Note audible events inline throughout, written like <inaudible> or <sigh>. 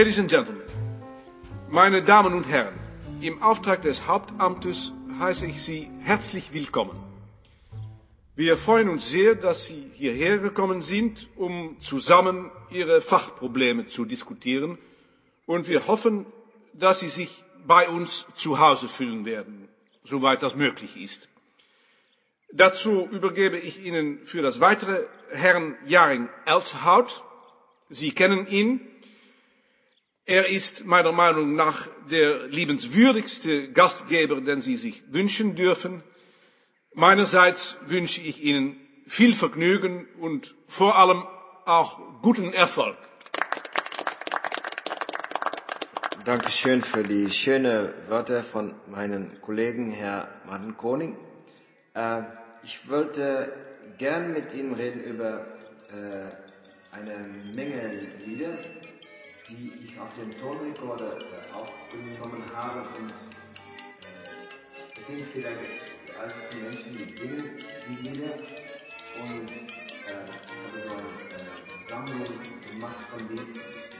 Ladies and Gentlemen, meine Damen und Herren, im Auftrag des Hauptamtes heiße ich Sie herzlich willkommen. Wir freuen uns sehr, dass Sie hierher gekommen sind, um zusammen Ihre Fachprobleme zu diskutieren, und wir hoffen, dass Sie sich bei uns zu Hause fühlen werden, soweit das möglich ist. Dazu übergebe ich Ihnen für das weitere Herrn Jaring Elshout. Sie kennen ihn. Er ist meiner Meinung nach der liebenswürdigste Gastgeber, den Sie sich wünschen dürfen. Meinerseits wünsche ich Ihnen viel Vergnügen und vor allem auch guten Erfolg. Dankeschön für die schönen Worte von meinem Kollegen Herr Martin Koning. Äh, ich wollte gern mit Ihnen reden über äh, eine Menge Lieder, die ich auf dem Tonrekorder äh, aufgenommen habe. Und äh, es sind vielleicht alte Menschen, die singen die Lieder. Und äh, habe so eine äh, Sammlung gemacht von Liedern.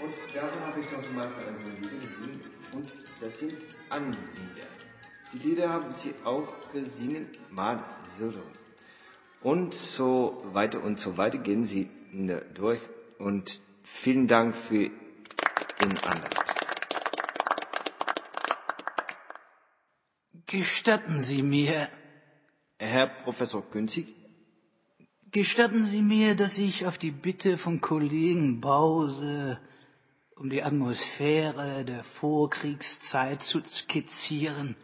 Und davon habe ich dann zum Beispiel ein Lied gesungen. Und das sind Anlieder. Die Lieder haben sie auch gesungen, mal so. Und so weiter und so weiter gehen sie durch. Und vielen Dank für Ihren Andacht. Gestatten Sie mir, Herr Professor Günzig, gestatten Sie mir, dass ich auf die Bitte von Kollegen Bause, um die Atmosphäre der Vorkriegszeit zu skizzieren,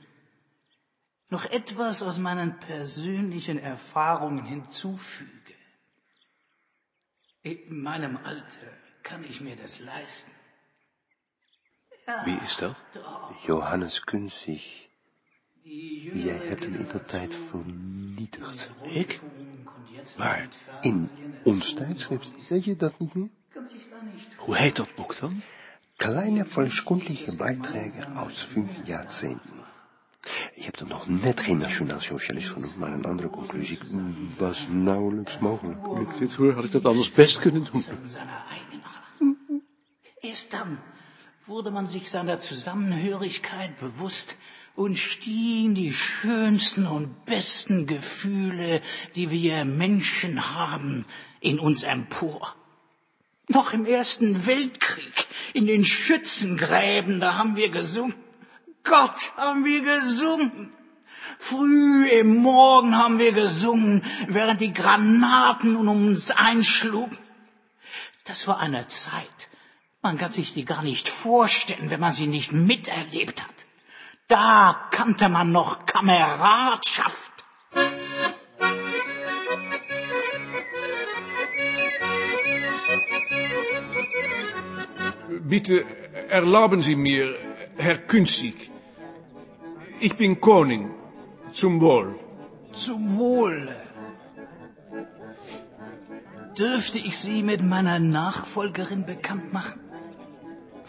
noch etwas aus meinen persönlichen Erfahrungen hinzufüge. In meinem Alter kann ich mir das leisten. Wie is dat? Johannes Kunzig. Jij hebt hem in de Generation tijd vernietigd. Ik? Mit In ons tijdschrift. Weet je dat niet meer? Hoe heet dat boek dan? Kleine volkskundliche Beiträge aus fünf Jahrzehnten. Je hebt hem nog net geen nationaal socialist genoemd, maar een andere conclusie was nauwelijks mogelijk. Toen ik dit hoor, had ik dat anders best kunnen doen. in seiner Eigenart. Erst dann wurde man sich seiner Zusammenhörigkeit bewusst und stiegen die schönsten und besten Gefühle, die wir Menschen haben, in uns empor. Noch im Ersten Weltkrieg, in den Schützengräben, da haben wir gesungen. Gott, haben wir gesungen. Früh im Morgen haben wir gesungen, während die Granaten um uns einschlugen. Das war eine Zeit. Man kann sich die gar nicht vorstellen, wenn man sie nicht miterlebt hat. Da kannte man noch Kameradschaft. Bitte erlauben Sie mir, Herr Künzig. Ich bin Koning. Zum Wohl. Zum Wohle. Dürfte ich Sie mit meiner Nachfolgerin bekannt machen?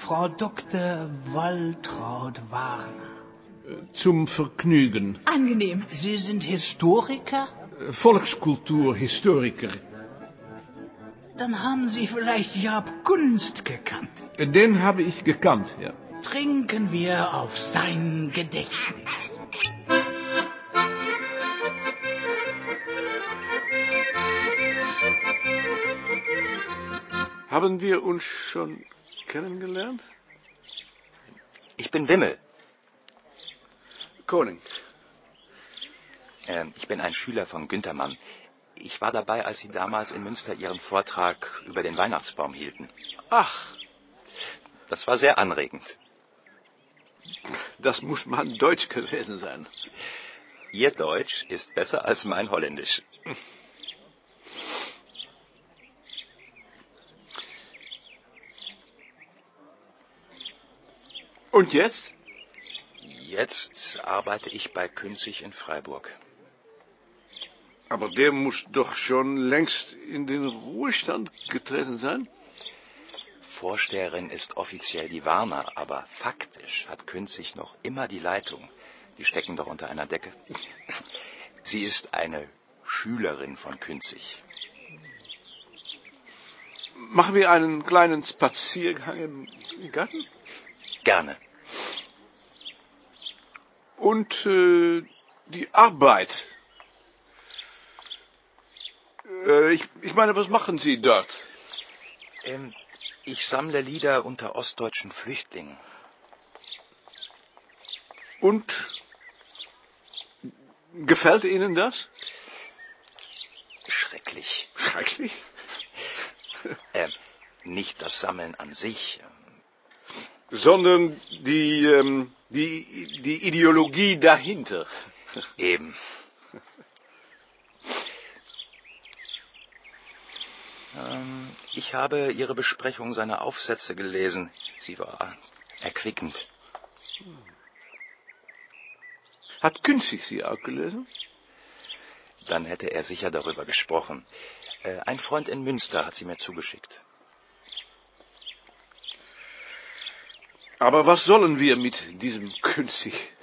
Frau Dr. Waltraud Warner. Zum Vergnügen. Angenehm. Sie sind Historiker? Volkskulturhistoriker. Dann haben Sie vielleicht Jab Gunst gekannt. Den habe ich gekannt, ja. Trinken wir auf sein Gedächtnis. Haben wir uns schon kennengelernt? Ich bin Wimmel. Koning. Ähm, ich bin ein Schüler von Günter Mann. Ich war dabei, als Sie damals in Münster Ihren Vortrag über den Weihnachtsbaum hielten. Ach, Das war sehr anregend. das muss man Deutsch gewesen sein. Ihr Deutsch ist besser als mein Holländisch. Und jetzt? Jetzt arbeite ich bei Künzig in Freiburg. Aber der muss doch schon längst in den Ruhestand getreten sein. Vorsteherin ist offiziell die Warner, aber faktisch hat Künzig noch immer die Leitung. Die stecken doch unter einer Decke. Sie ist eine Schülerin von Künzig. machen wir einen kleinen Spaziergang im Garten? Gerne. Und äh, die Arbeit. Äh, ich, ich meine, was machen Sie dort? Ähm, ich sammle Lieder unter ostdeutschen Flüchtlingen. Und gefällt Ihnen das? Schrecklich. Schrecklich. <laughs> Ähm, nicht das Sammeln an sich. Sondern die, ähm, die, die Ideologie dahinter. Eben. Ähm, ich habe Ihre Besprechung seiner Aufsätze gelesen. Sie war erquickend. Hat Künzig Sie auch gelesen? Dann hätte er sicher darüber gesprochen. Äh, ein Freund in Münster hat sie mir zugeschickt. Aber was sollen wir mit diesem Künzig?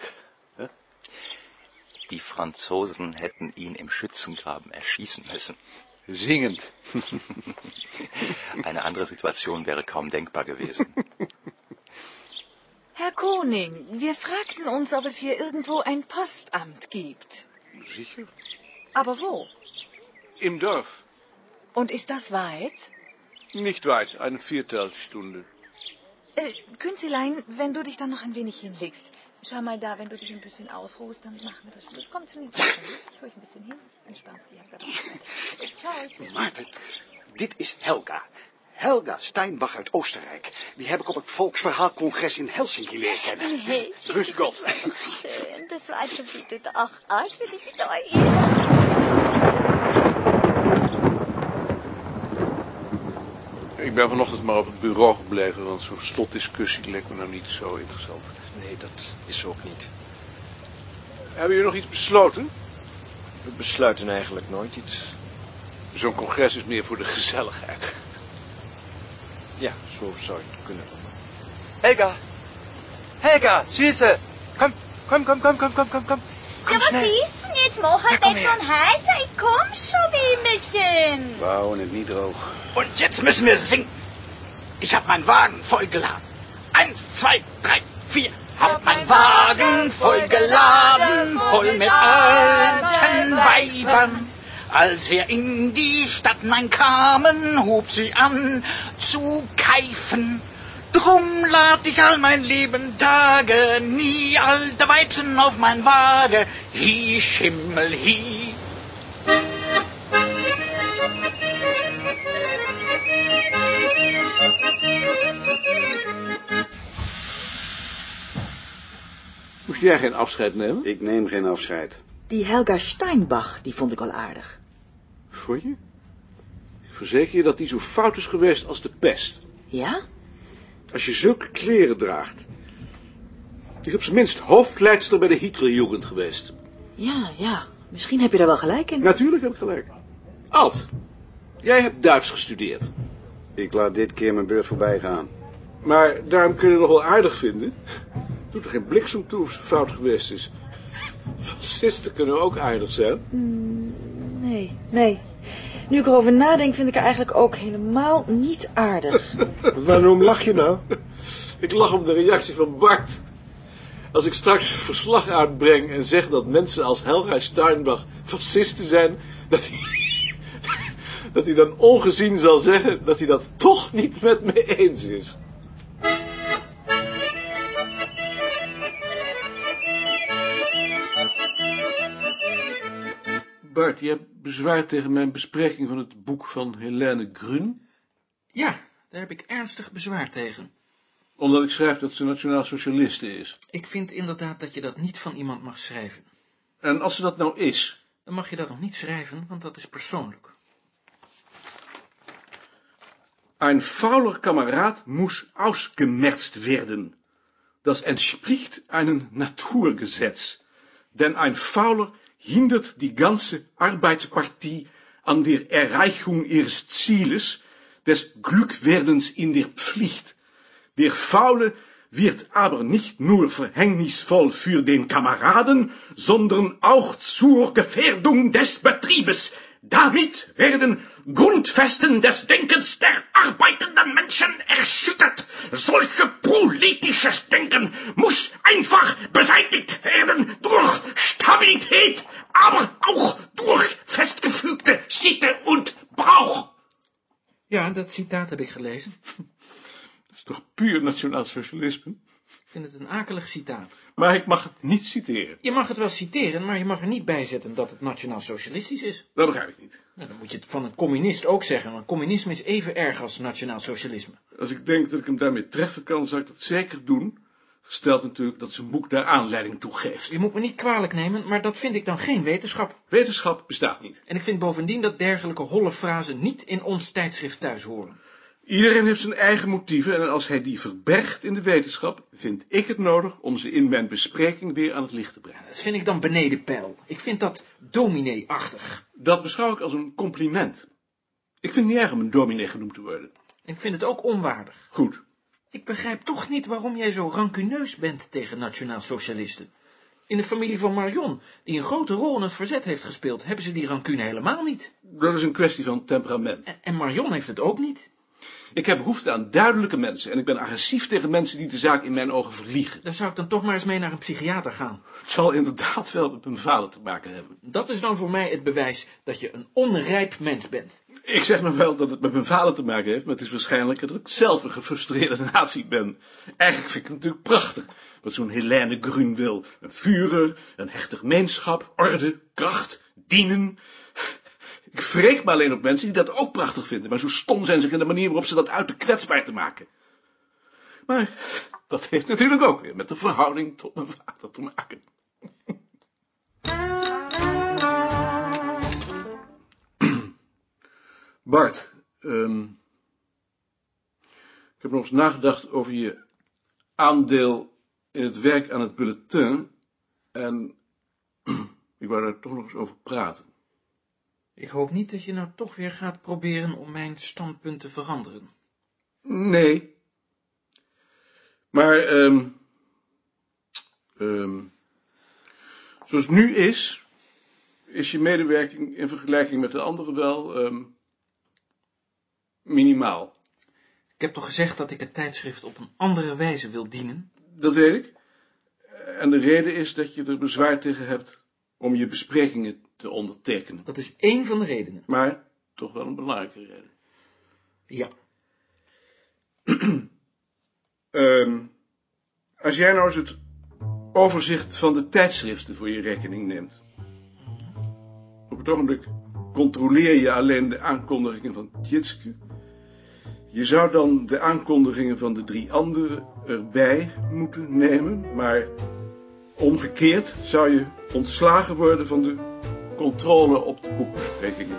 Die Franzosen hätten ihn im Schützengraben erschießen müssen. Singend. Eine andere Situation wäre kaum denkbar gewesen. Herr Koning, wir fragten uns, ob es hier irgendwo ein Postamt gibt. Sicher? Aber wo? Im Dorf. Und ist das weit? Nicht weit, eine Viertelstunde. Äh, Künzelein, wenn du dich dann noch ein wenig hinlegst. Schau mal da, wenn du dich ein bisschen ausruhst, dann machen wir das Schluss. Komm zu mir. Ich hol dich ein bisschen hin. Entspannt dich. Ciao. tschüss. Maarten, dit is Helga. Helga Steinbach uit Oostenrijk. Die heb ik op het Volksverhaalcongres in Helsinki leren kennen. Hey, Grüß Gott. schön. Das war schon wieder ach, als wir dich da Ik ben vanochtend maar op het bureau gebleven, want zo'n slotdiscussie leek me nou niet zo interessant. Nee, dat is ook niet. Hebben jullie nog iets besloten? We besluiten eigenlijk nooit iets. Zo'n congres is meer voor de gezelligheid. Ja, zo zou je het kunnen noemen. Helga! Helga, Süße! Komm, komm, komm, komm, komm, komm, komm, komm. Ja, Komm was schnell. ist denn jetzt? Mach halt nicht so heißer. Ich komm schon, Wimmelchen. Het niet droog. Und jetzt müssen wir singen. Ich hab meinen Wagen vollgeladen. Eins, zwei, drei, vier. Hab meinen Wagen vollgeladen, voll mit alten Weibern. Als wir in die Stadt kamen, hob sie an zu keifen. Drum lad ich all mein Leben Tage nie alte Weibsen auf mein Wagen. Hi, Schimmel, hi. Moest jij geen afscheid nemen? Ik neem geen afscheid. Die Helga Steinbach, die vond ik al aardig. Vond je? Ik verzeker je dat die zo fout is geweest als de pest. Ja? Als je zulke kleren draagt. Die is op zijn minst hoofdleidster bij de Hitlerjugend geweest. Ja, ja. Misschien heb je daar wel gelijk in. Natuurlijk heb ik gelijk. Alt, jij hebt Duits gestudeerd. Ik laat dit keer mijn beurt voorbij gaan. Maar daarom kun je het nog wel aardig vinden. Doet er geen bliksem toe of ze fout geweest is. Fascisten kunnen ook aardig zijn. Nee, nee. Nu ik erover nadenk, vind ik haar eigenlijk ook helemaal niet aardig. <laughs> Waarom lach je nou? Ik lach om de reactie van Bart. Als ik straks een verslag uitbreng en zeg dat mensen als Helga Steinbach fascisten zijn, dat <laughs> dat hij dan ongezien zal zeggen dat hij dat toch niet met me eens is. Bart, je hebt bezwaar tegen mijn bespreking van het boek van Helene Grun, Ja, daar heb ik ernstig bezwaar tegen. omdat ik schrijf dat ze nationaal socialiste is. Ik vind inderdaad dat je dat niet van iemand mag schrijven. En als ze dat nou is, Dan mag je dat nog niet schrijven, want dat is persoonlijk. Ein fauler Kamerad muss ausgemerzt werden. Das entspricht einem Naturgesetz. Denn ein Fauler hindert die ganze Arbeitspartie an der Erreichung ihres Zieles, des Glückwerdens in der Pflicht. Der Faule wird aber nicht nur verhängnisvoll für den Kameraden, sondern auch zur Gefährdung des Betriebes. Damit werden Grundfesten des Denkens der arbeitenden Menschen erschüttert. Solche politisches Denken muss einfach beseitigt werden durch Ja, dat citaat heb ik gelezen. <laughs> Dat is toch puur nationaal socialisme? Ik vind het een akelig citaat. Maar ik mag het niet citeren. Je mag het wel citeren, maar je mag er niet bij zetten dat het nationaal socialistisch is. Dat begrijp ik niet. Nou, dan moet je het van een communist ook zeggen, want communisme is even erg als nationaal socialisme. Als ik denk dat ik hem daarmee treffen kan, zou ik dat zeker doen. Gesteld natuurlijk dat zijn boek daar aanleiding toe geeft. Je moet me niet kwalijk nemen, maar dat vind ik dan geen wetenschap. Wetenschap bestaat niet. En ik vind bovendien dat dergelijke holle frazen niet in ons tijdschrift thuis horen. Iedereen heeft zijn eigen motieven en als hij die verbergt in de wetenschap, vind ik het nodig om ze in mijn bespreking weer aan het licht te brengen. Dat vind ik dan beneden peil. Ik vind dat dominee-achtig. Dat beschouw ik als een compliment. Ik vind het niet erg om een dominee genoemd te worden. En ik vind het ook onwaardig. Goed. Ik begrijp toch niet waarom jij zo rancuneus bent tegen nationaal socialisten. In de familie van Marion, die een grote rol in het verzet heeft gespeeld, hebben ze die rancune helemaal niet. Dat is een kwestie van temperament. En, en Marion heeft het ook niet. Ik heb behoefte aan duidelijke mensen en ik ben agressief tegen mensen die de zaak in mijn ogen verliegen. Daar zou ik dan toch maar eens mee naar een psychiater gaan. Het zal inderdaad wel met mijn vader te maken hebben. Dat is dan voor mij het bewijs dat je een onrijp mens bent. Ik zeg me wel dat het met mijn vader te maken heeft, maar het is waarschijnlijker dat ik zelf een gefrustreerde <laughs> nazi ben. Eigenlijk vind ik het natuurlijk prachtig wat zo'n Helene Grun wil. Een Führer, een hechte gemeenschap, orde, kracht, dienen. Ik wreek me alleen op mensen die dat ook prachtig vinden, maar zo stom zijn ze in de manier waarop ze dat uiten kwetsbaar te maken. Maar dat heeft natuurlijk ook weer met de verhouding tot mijn vader te maken. Bart, ehm, ik heb nog eens nagedacht over je aandeel in het werk aan het bulletin en <clears throat> ik wou daar toch nog eens over praten. Ik hoop niet dat je nou toch weer gaat proberen om mijn standpunt te veranderen. Nee. Maar, ehm ehm zoals het nu is, is je medewerking in vergelijking met de anderen wel minimaal. Ik heb toch gezegd dat ik het tijdschrift op een andere wijze wil dienen? Dat weet ik. En de reden is dat je er bezwaar tegen hebt om je besprekingen te ondertekenen. Dat is één van de redenen. Maar toch wel een belangrijke reden. Ja. <clears throat> Ehm, als jij nou eens het overzicht van de tijdschriften voor je rekening neemt. Op het ogenblik controleer je alleen de aankondigingen van Tjitske. Je zou dan de aankondigingen van de drie anderen erbij moeten nemen, maar omgekeerd zou je ontslagen worden van de controle op de boekbesprekingen.